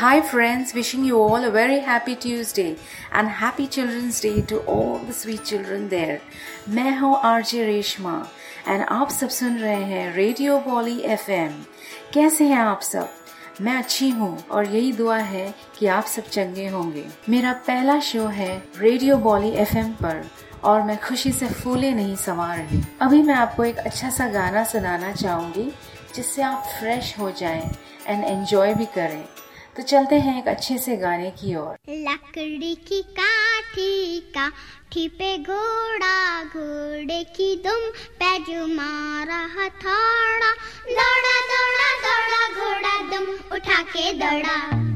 Hi, friends, wishing you all a very happy Tuesday and happy Children's Day to all the sweet children there. मैं हूँ RJ Reshma and आप सब सुन रहे हैं Radio बॉली FM कैसे हैं आप सब? मैं अच्छी हूँ और यही दुआ है कि आप सब चंगे होंगे। मेरा पहला शो है रेडियो बॉली एफएम पर और मैं खुशी से फूले नहीं समा रही। अभी मैं आपको एक अच्छा सा गाना सुनाना चाहूँगी जिससे आप फ्रेश हो जाएँ एंड एंजॉय भी करें। तो चलते हैं एक अच्छे से गाने की ओर। लकड़ी की काठी काठी पे घोड़ा, घोड़े की दुम पे मारा हथौड़ा। दौड़ा दौड़ा दौड़ा, घोड़ा दुम उठा के दौड़ा।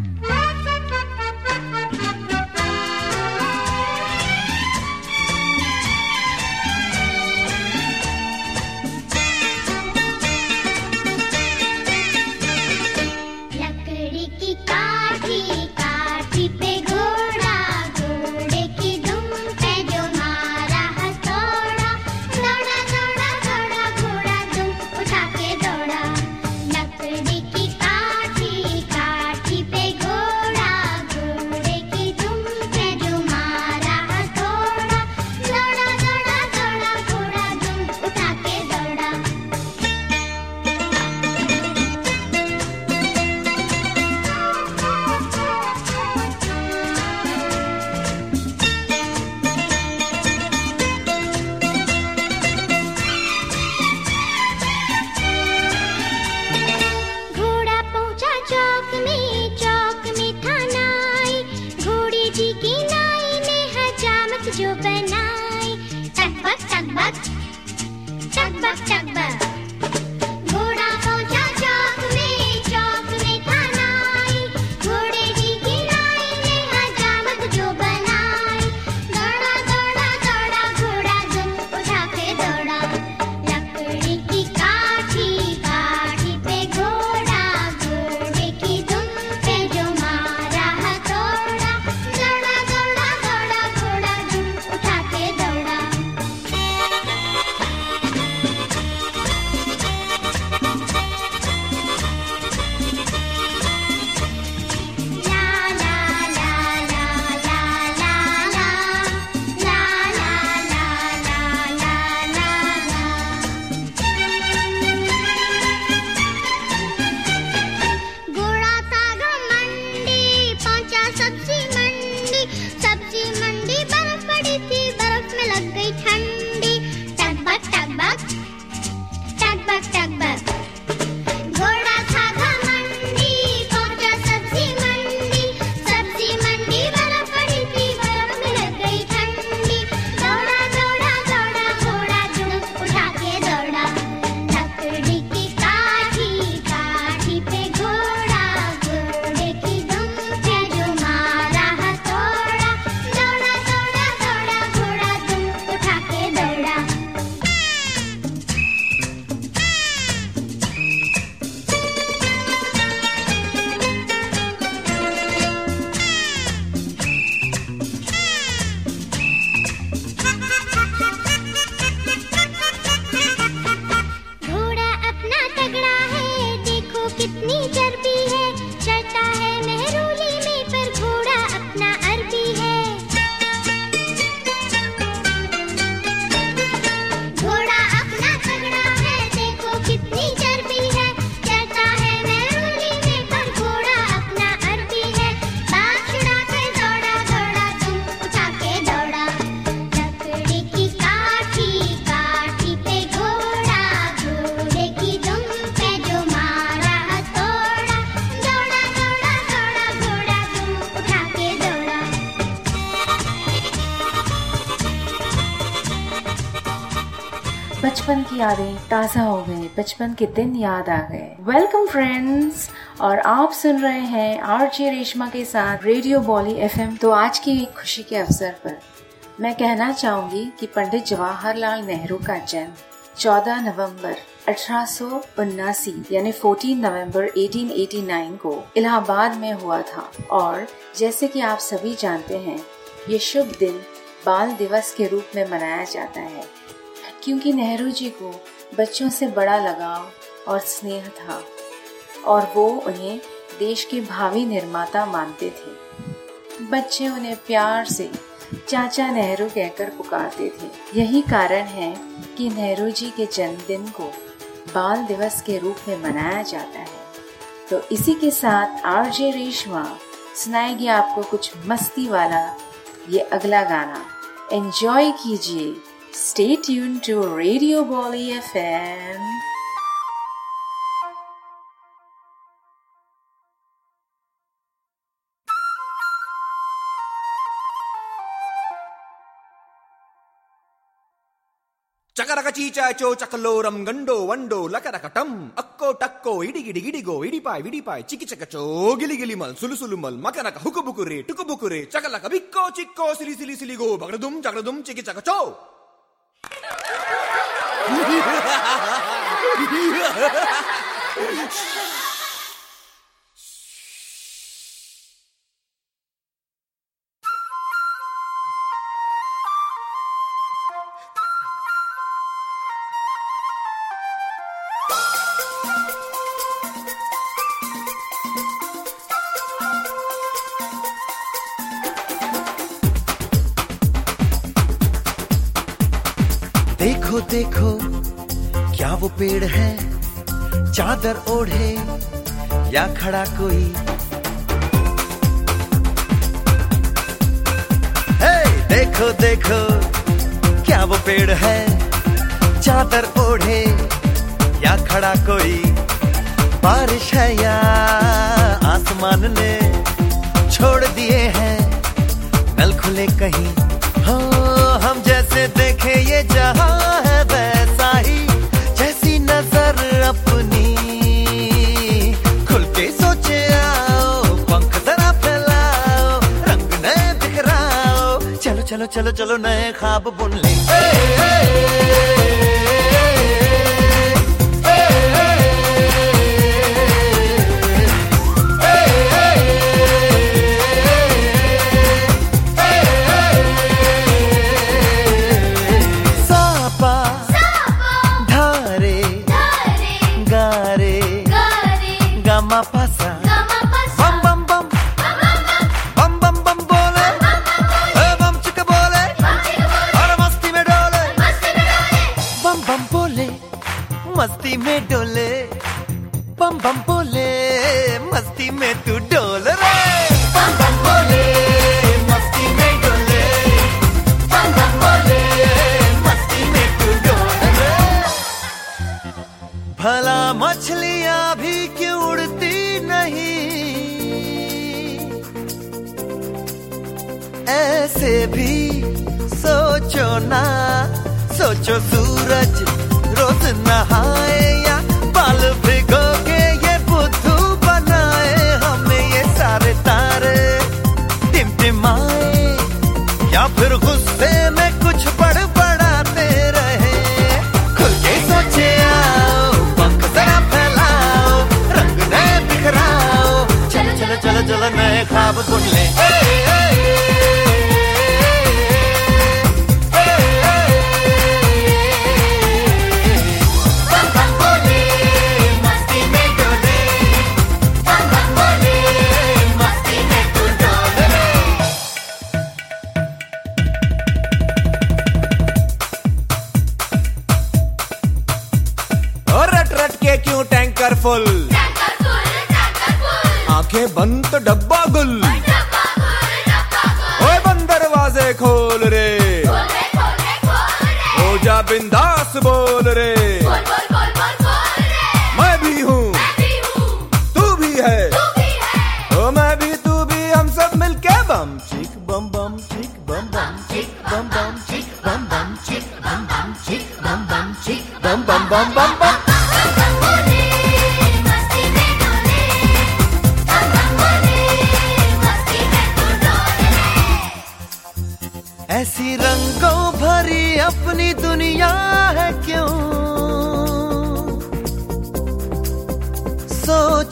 बचपन के दिन याद आ गए। वेलकम फ्रेंड्स और आप सुन रहे हैं आर जे रेशमा के साथ रेडियो बॉली एफएम तो आज की एक खुशी के अवसर पर मैं कहना चाहूँगी कि पंडित जवाहरलाल नेहरू का जन्म 14 नवंबर अठारह यानी 14 नवंबर 1889 को इलाहाबाद में हुआ था। और जैसे कि आप सभी जानते हैं, ये शुभ दिन बाल दिवस के रूप में मनाया जाता है। क्योंकि नेहरू जी को बच्चों से बड़ा लगाव और स्नेह था, और वो उन्हें देश के भावी निर्माता मानते थे। बच्चे उन्हें प्यार से चाचा नेहरू कहकर पुकारते थे। यही कारण है कि नेहरू जी के जन्मदिन को बाल दिवस के रूप में मनाया जाता है। तो इसी के साथ आरजे रेशमा, सुनाएगी आपको कुछ मस्ती वाला ये अगला गाना। एंजॉय कीजिए। Stay tuned to Radio Bali FM. ಚಕರಕ ಚೀಚಾಚೋ ಚಕಲೋರಂ ಗಂಡೋ ವಂಡೋ ಲಕರಕ ಟಂ ಅಕ್ಕೋ ಟಕ್ಕೋ ಇಡಿಗಿಡಿ ಇಡಿಗೋ ಇಡಿಪಾಯ್ ವಿಡಿಪಾಯ್ ಚಿಕಿ ಚಕಚೋ Gili Gili Mal Sulu Sulu Mal ಮಕನಕ ಹುಕು ಬುಕುರೆ ಟುಕು ಬುಕುರೆ ಚಕಲಕ ಬಿಕ್ಕೋ ಚಿಕ್ಕೋ ಸಿಲಿ ಸಿಲಿ ಸಿಲಿಗೋ ಬಗಡದುಂ ಚಗಡದುಂ ಚಿಕಿ ಚಕಚೋ Shh. देखो, क्या वो पेड़ है? चादर ओढ़े या खड़ा कोई? हे देखो देखो, क्या वो पेड़ है? चादर ओढ़े या खड़ा कोई? बारिश है या आसमान ने छोड़ दिए हैं? नल खुले कहीं? हो, हम जैसे देखे ये जहाँ है चलो चलो नए ख्वाब बुन ले।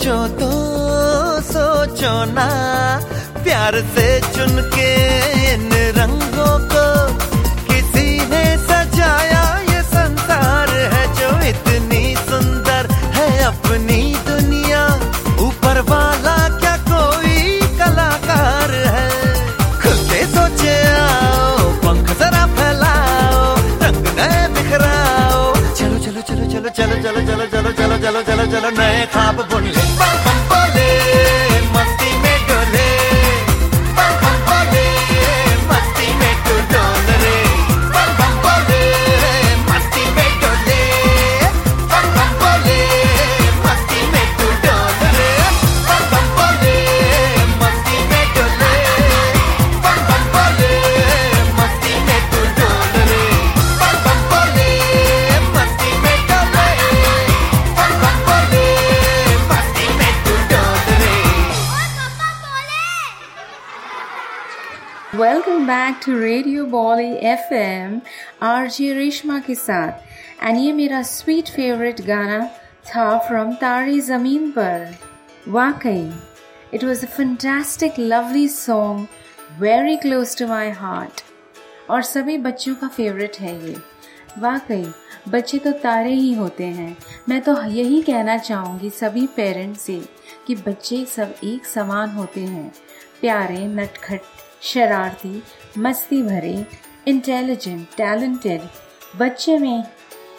सोचो तो सोचो ना प्यार से चुन चलो चलो चलो नए खाब बुन ले। To Radio Bolly F M R J Reshma के साथ। एंड ये मेरा स्वीट फेवरेट गाना था फ्रॉम तारी ज़मीन पर। वाकई it was a fantastic lovely song very close to my heart और सभी बच्चों का फेवरेट है ये। वाकई, बच्चे तो तारे ही होते हैं। मैं तो यही कहना चाहूँगी सभी पेरेंट्स से कि बच्चे सब एक समान होते हैं। प्यारे, नटखट शरारती, मस्ती भरे इंटेलिजेंट टैलेंटेड बच्चे में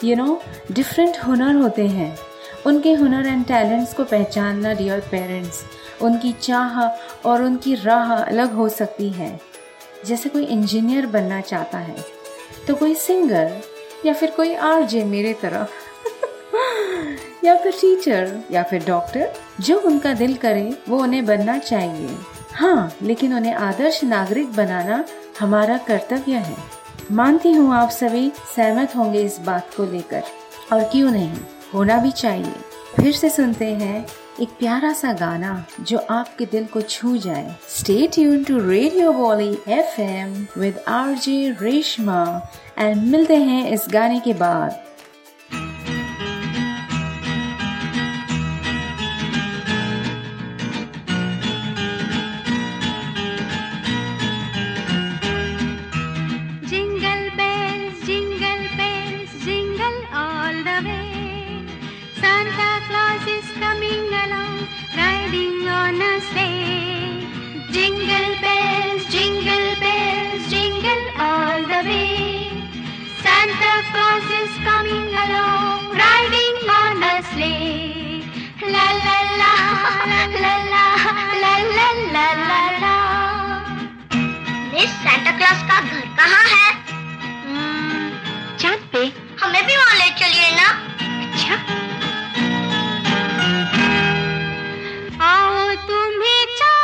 यू नो डिफरेंट हुनर होते हैं। उनके हुनर एंड टैलेंट्स को पहचानना डियर पेरेंट्स उनकी चाह और उनकी राह अलग हो सकती है। जैसे कोई इंजीनियर बनना चाहता है तो कोई सिंगर या फिर कोई आरजे मेरे तरफ़ या फिर टीचर या फिर डॉक्टर जो उनका दिल करे, वो उन्हें बनना चाहिए। हाँ लेकिन उन्हें आदर्श नागरिक बनाना हमारा कर्तव्य है। मानती हूँ आप सभी सहमत होंगे इस बात को लेकर। और क्यों नहीं? होना भी चाहिए। फिर से सुनते हैं एक प्यारा सा गाना जो आपके दिल को छू जाए। Stay tune to Radio Bolly F M with R J Reshma and मिलते हैं इस गाने के बाद। अच्छा। आओ तुम्हें चाँद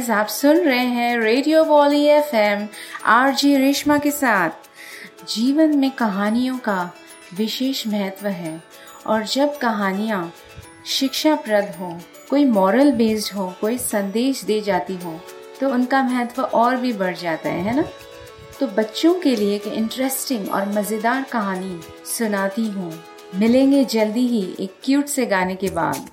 गाइस आप सुन रहे हैं Radio Bolly F M R J Reshma के साथ। जीवन में कहानियों का विशेष महत्व है और जब कहानियाँ शिक्षाप्रद हो, कोई मॉरल बेस्ड हो, कोई संदेश दे जाती हो तो उनका महत्व और भी बढ़ जाता है है ना? तो बच्चों के लिए एक इंटरेस्टिंग और मज़ेदार कहानी सुनाती हूँ। मिलेंगे जल्दी ही एक क्यूट से गाने के बाद।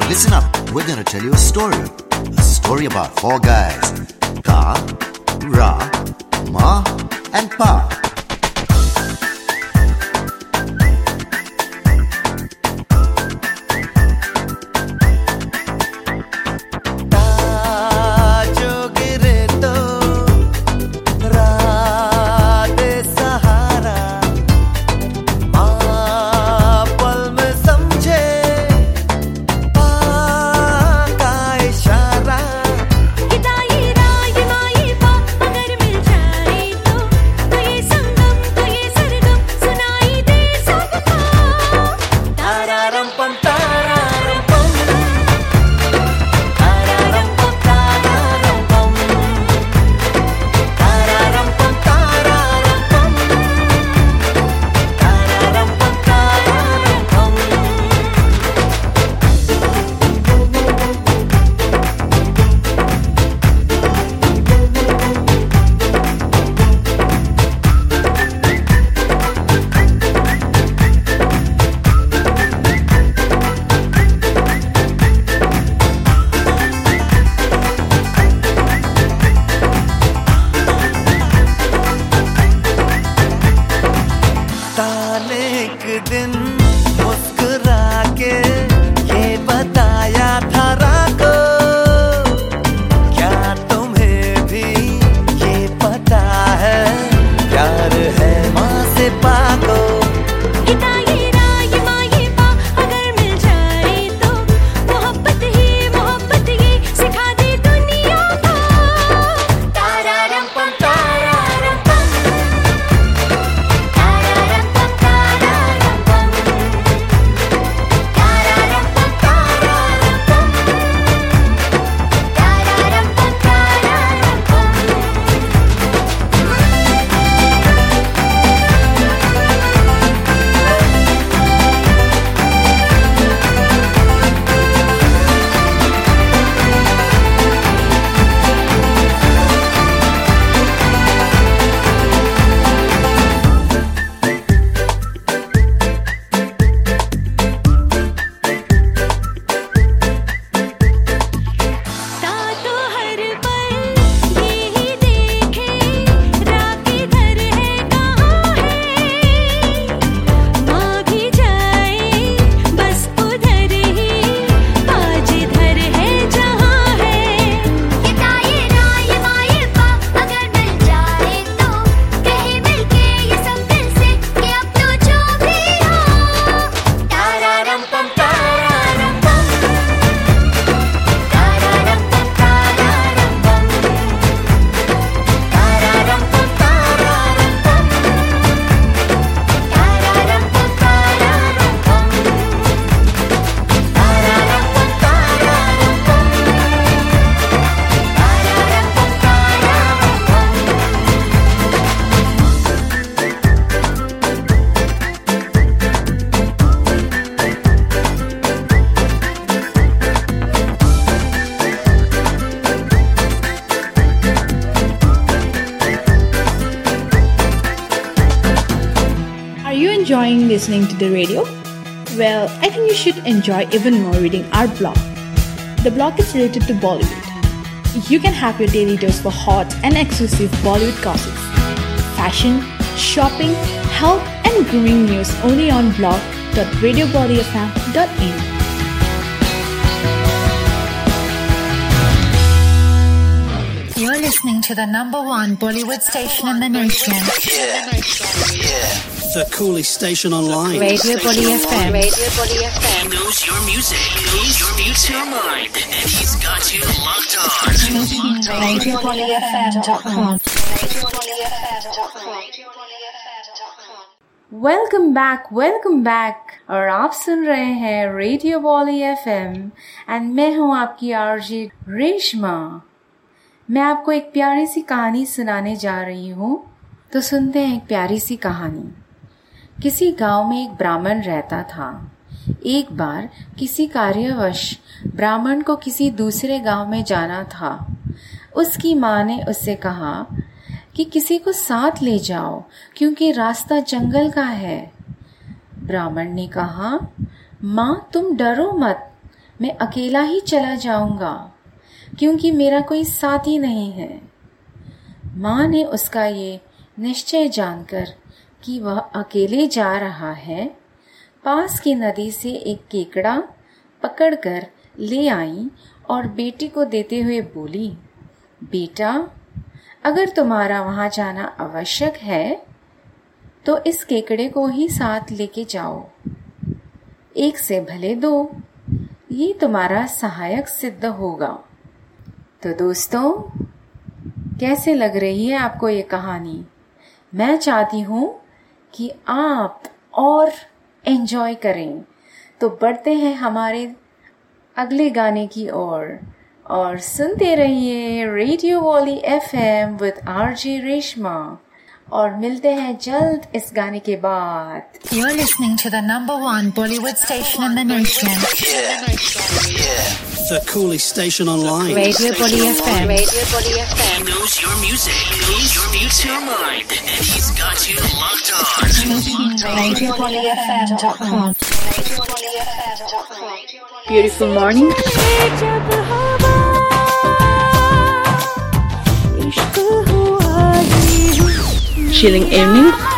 Now listen up. We're gonna tell you a story. A story about four guys. Ka, Ra, Ma, and Pa. Listening to the radio? Well, I think you should enjoy even more reading our blog. The blog is related to Bollywood. You can have your daily dose for hot and exclusive Bollywood gossips, fashion, shopping, health, and grooming news only on blog.radiobollyfm.in. You're listening to the number one Bollywood station in the nation. The coolest station online. Radio Bolly FM. Radio Bully FM. He knows your music. He speaks your music. your mind. And he's got you locked on. RadioBollyFM.com. Welcome back welcome back और आप सुन रहे हैं Radio Bolly F M and मैं हूँ आपकी RJ Reshma मैं आपको एक प्यारी सी कहानी सुनाने जा रही हूँ तो सुनते हैं एक प्यारी सी कहानी किसी गाँव में एक ब्राह्मण रहता था। एक बार किसी कार्यवश ब्राह्मण को किसी दूसरे गाँव में जाना था। उसकी माँ ने उससे कहा कि किसी को साथ ले जाओ, क्योंकि रास्ता जंगल का है। ब्राह्मण ने कहा, माँ, तुम डरो मत, मैं अकेला ही चला जाऊँगा, क्योंकि मेरा कोई साथी नहीं है। माँ ने उसका ये निश्चय जानकर कि वह अकेले जा रहा है, पास की नदी से एक केकड़ा पकड़कर ले आई और बेटी को देते हुए बोली, बेटा, अगर तुम्हारा वहाँ जाना आवश्यक है तो इस केकड़े को ही साथ लेके जाओ। एक से भले दो, ये तुम्हारा सहायक सिद्ध होगा। तो दोस्तों, कैसे लग रही है आपको ये कहानी? मैं चाहती हूँ कि आप और एंजॉय करें। तो बढ़ते हैं हमारे अगले गाने की ओर। और सुनते रहिए Radio Bolly F M with R J Reshma और मिलते हैं जल्द इस गाने के बाद। You're listening to the number one Bollywood station in the nation. The coolest station online. Radio Bolly FM. Radio Body FM. He knows your music. He Knows your music. Your mind. And he's got you locked on. RadioBollyFM.com. Beautiful morning. Chilling evening.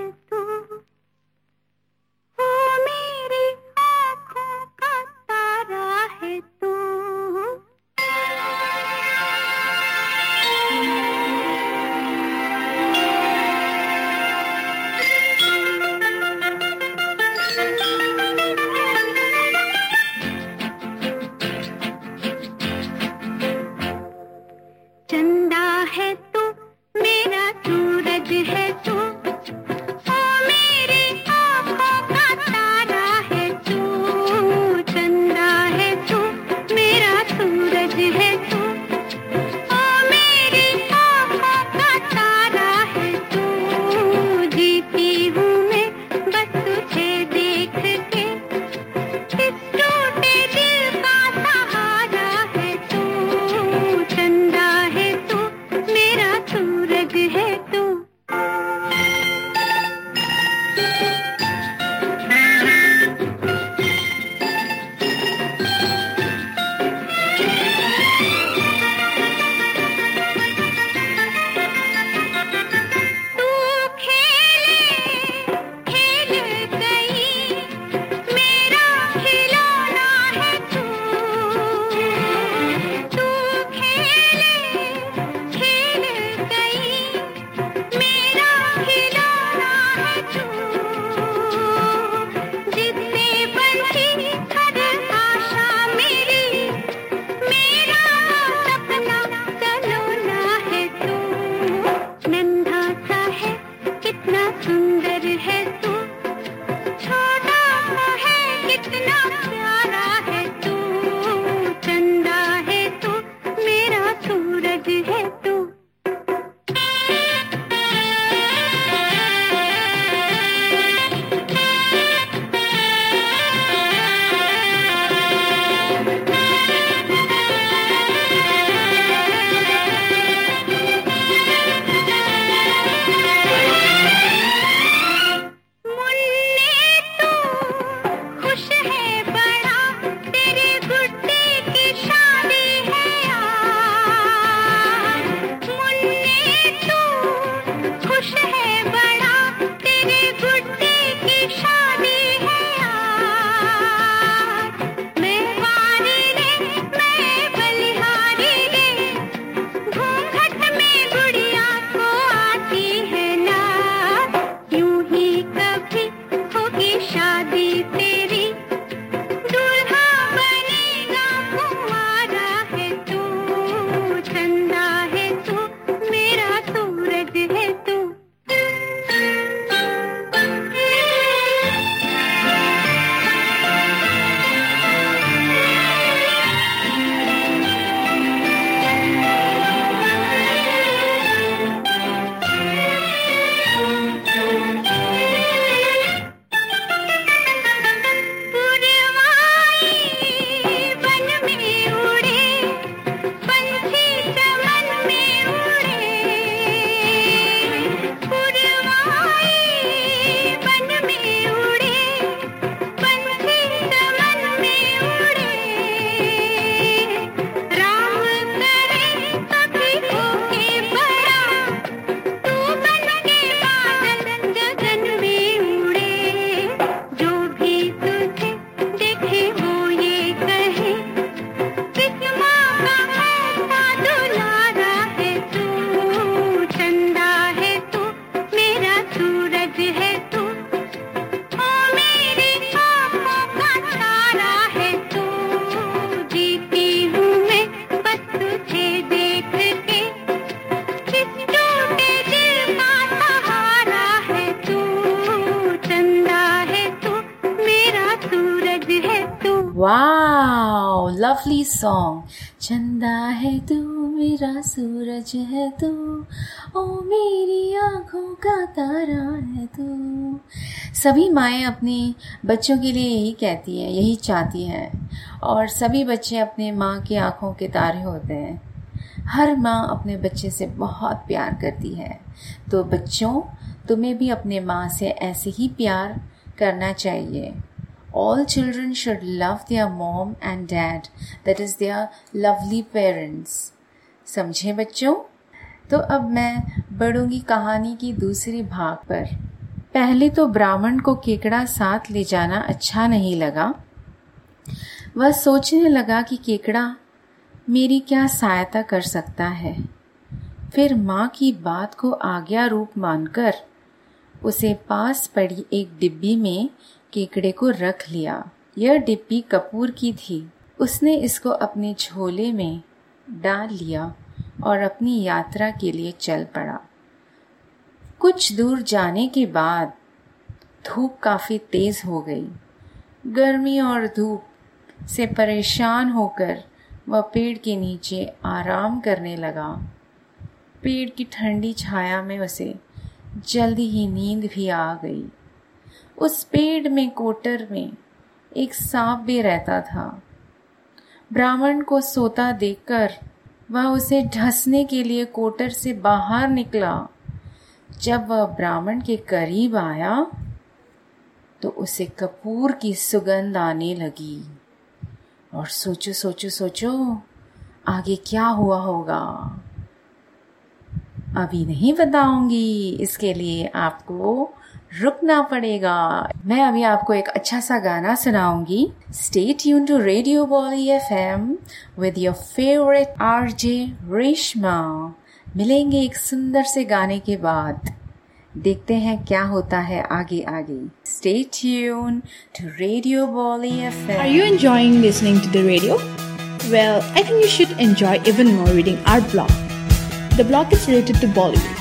है तू। ओ मेरी आँखों का तारा है तू। सभी माएँ अपने बच्चों के लिए यही कहती हैं यही चाहती हैं। और सभी बच्चे अपने माँ की आँखों के तारे होते हैं। हर माँ अपने बच्चे से बहुत प्यार करती है। तो बच्चों तुम्हें भी अपने माँ से ऐसे ही प्यार करना चाहिए। All children should love their mom and dad, that is their lovely parents. समझे बच्चों? तो अब मैं बढ़ूँगी कहानी की दूसरी भाग पर। पहले तो ब्राह्मण को केकड़ा साथ ले जाना अच्छा नहीं लगा। वह सोचने लगा कि केकड़ा मेरी क्या सहायता कर सकता है। फिर माँ की बात को आज्ञा रूप मानकर उसे पास पड़ी एक डिब्बी में केकड़े को रख लिया। यह डिब्बी कपूर की थी। उसने इसको अपने झोले में डाल लिया। और अपनी यात्रा के लिए चल पड़ा। कुछ दूर जाने के बाद धूप काफ़ी तेज हो गई। गर्मी और धूप से परेशान होकर वह पेड़ के नीचे आराम करने लगा। पेड़ की ठंडी छाया में उसे जल्दी ही नींद भी आ गई। उस पेड़ में कोटर में एक सांप भी रहता था। ब्राह्मण को सोता देखकर वह उसे ढसने के लिए कोटर से बाहर निकला। जब वह ब्राह्मण के करीब आया तो उसे कपूर की सुगंध आने लगी। और सोचो सोचो सोचो, आगे क्या हुआ होगा? अभी नहीं बताऊँगी। इसके लिए आपको रुकना पड़ेगा। मैं अभी आपको एक अच्छा सा गाना सुनाऊँगी। स्टेट यून to Radio Bolly F M with your favourite R J Reshma मिलेंगे एक सुंदर से गाने के बाद। देखते हैं क्या होता है आगे आगे। स्टेट यून to Radio Bolly F M are you enjoying listening to the radio well I think you should enjoy even more reading our blog the blog is related to Bollywood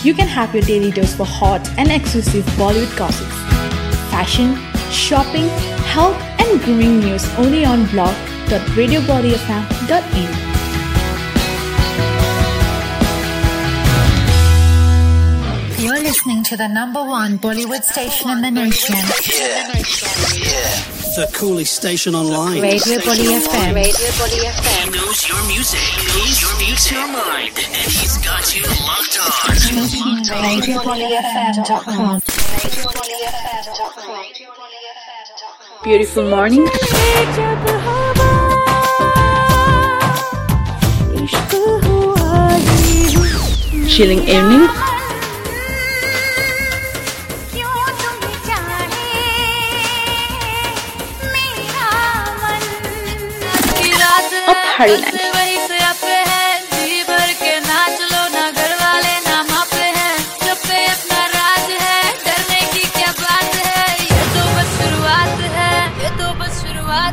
You can have your daily dose for hot and exclusive Bollywood gossips, fashion, shopping, health, and grooming news only on blog.radiobodyfm.in. You're listening to the number one Bollywood station in the nation. The coolest station online. Radio Bolly FM. He knows your music. He knows your music. your mind. And he's got you locked on. RadioBollyFM.com. Beautiful morning. Chilling evening. A party night.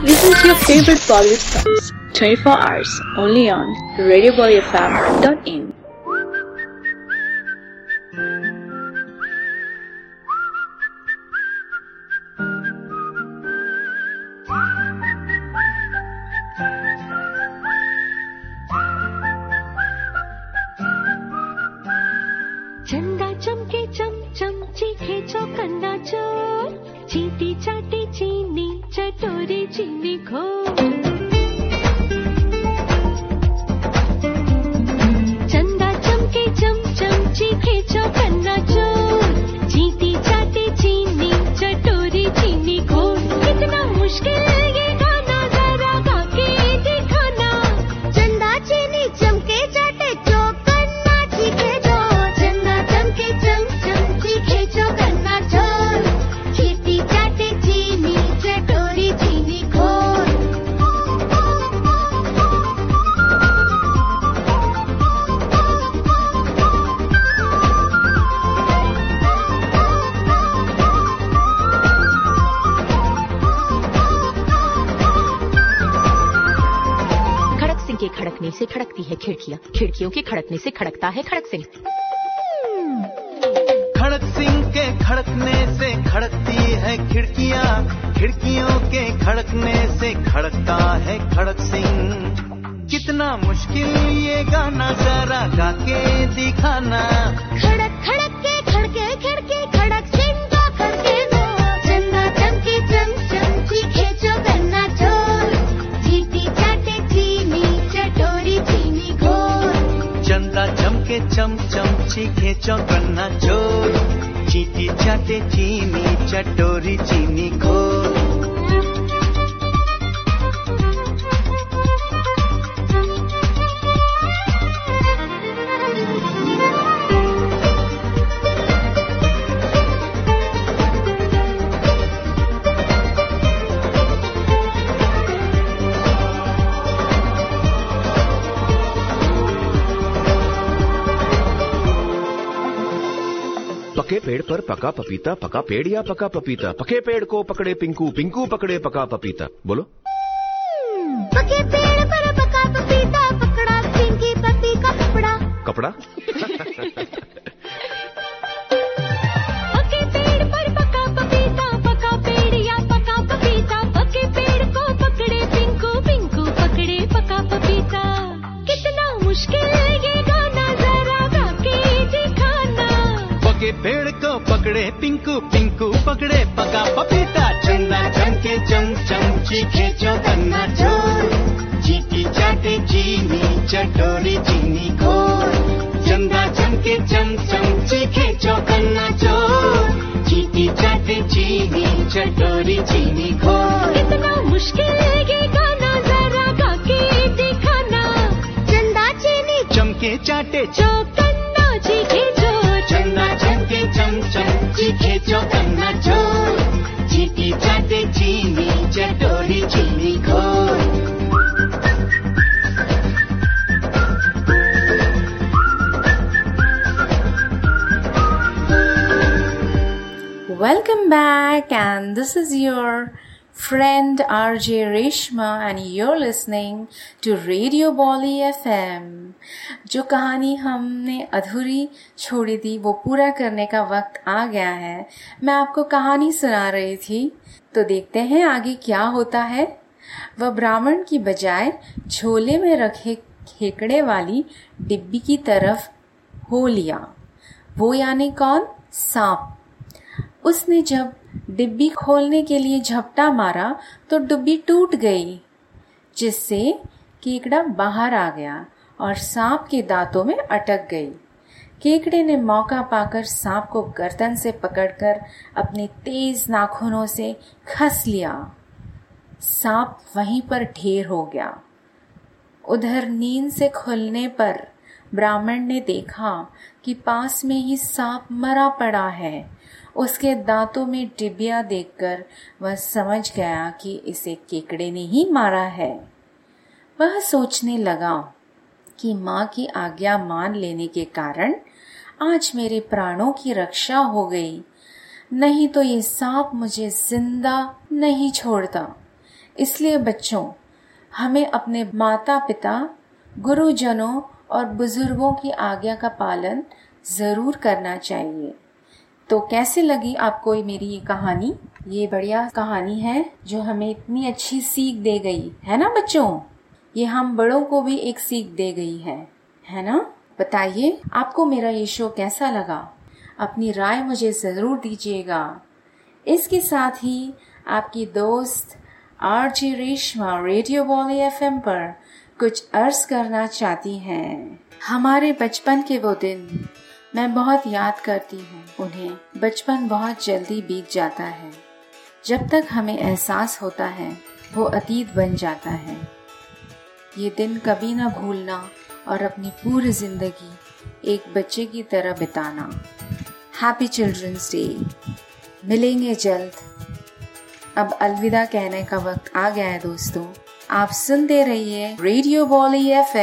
Listen to your favorite Bollywood songs 24 hours only on RadioBollyFM.in. से खड़कता है खड़क चम खेचो गन्ना चोर। चीटी चाटे चीनी चटोरी चीनी घोर पर पका पपीता पका पेड़ या पका पपीता? पके पेड़ को पकड़े पिंकू पिंकू पकड़े पका पपीता। बोलो। पके पेड़ पर पका पपीता पकड़ा पिंकी पपी का कपड़ा। कपड़ा? पका पपीता चंदा चमके चम चम चीखे चौकन्ना चोर चीटी चाटे चीनी चटोरी चीनी घोर चंदा चमके चम चम चीखे चौकन्ना चोर चीटी चाटे चीनी चटोरी चीनी घोर कितना मुश्किल जरा के दिखाना। चंदा चीनी चमके चाटे चौकन्ना Welcome back, and this is your friend RJ Reshma, and you're listening to Radio Bali FM. जो कहानी हमने अधूरी छोड़ी थी वो पूरा करने का वक्त आ गया है। मैं आपको कहानी सुना रही थी तो देखते हैं आगे क्या होता है। वह ब्राह्मण की बजाय झोले में रखे खेकड़े वाली डिब्बी की तरफ़ हो लिया। वो यानी कौन? सांप। उसने जब डिब्बी खोलने के लिए झपटा मारा तो डिब्बी टूट गई, जिससे केकड़ा बाहर आ गया और सांप के दांतों में अटक गई। केकड़े ने मौका पाकर सांप को गर्दन से पकड़कर अपने तेज नाखूनों से खस लिया। सांप वहीं पर ढेर हो गया। उधर नींद से खुलने पर ब्राह्मण ने देखा कि पास में ही सांप मरा पड़ा है। उसके दांतों में डिबिया देखकर वह समझ गया कि इसे केकड़े ने ही मारा है। वह सोचने लगा कि माँ की आज्ञा मान लेने के कारण आज मेरे प्राणों की रक्षा हो गई। नहीं तो ये सांप मुझे ज़िंदा नहीं छोड़ता। इसलिए बच्चों, हमें अपने माता पिता गुरुजनों और बुज़ुर्गों की आज्ञा का पालन ज़रूर करना चाहिए। तो कैसे लगी आपको ये मेरी ये कहानी? ये बढ़िया कहानी है जो हमें इतनी अच्छी सीख दे गई, है ना बच्चों? ये हम बड़ों को भी एक सीख दे गई है है ना? बताइए, आपको मेरा ये शो कैसा लगा? अपनी राय मुझे ज़रूर दीजिएगा। इसके साथ ही आपकी दोस्त R J Reshma Radio Bolly F पर कुछ अर्ज़ करना चाहती हैं। हमारे बचपन के वो दिन मैं बहुत याद करती हूँ, उन्हें बचपन बहुत जल्दी बीत जाता है। जब तक हमें एहसास होता है, वो अतीत बन जाता है। ये दिन कभी ना भूलना और अपनी पूरी ज़िंदगी एक बच्चे की तरह बिताना। हैप्पी चिल्ड्रंस डे मिलेंगे जल्द। अब अलविदा कहने का वक्त आ गया है, दोस्तों। आप सुनते रहिए Radio Bolly F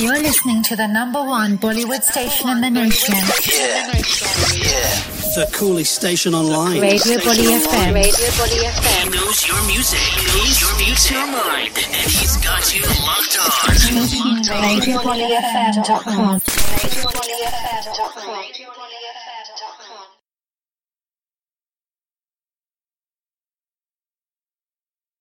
You're listening to the number one Bollywood station in the nation. Yeah, The coolest station online. Radio Bolly FM. He knows your music. He knows your music. your mind. And he's got you locked on. RadioBollyFM.com. RadioBollyFM.com.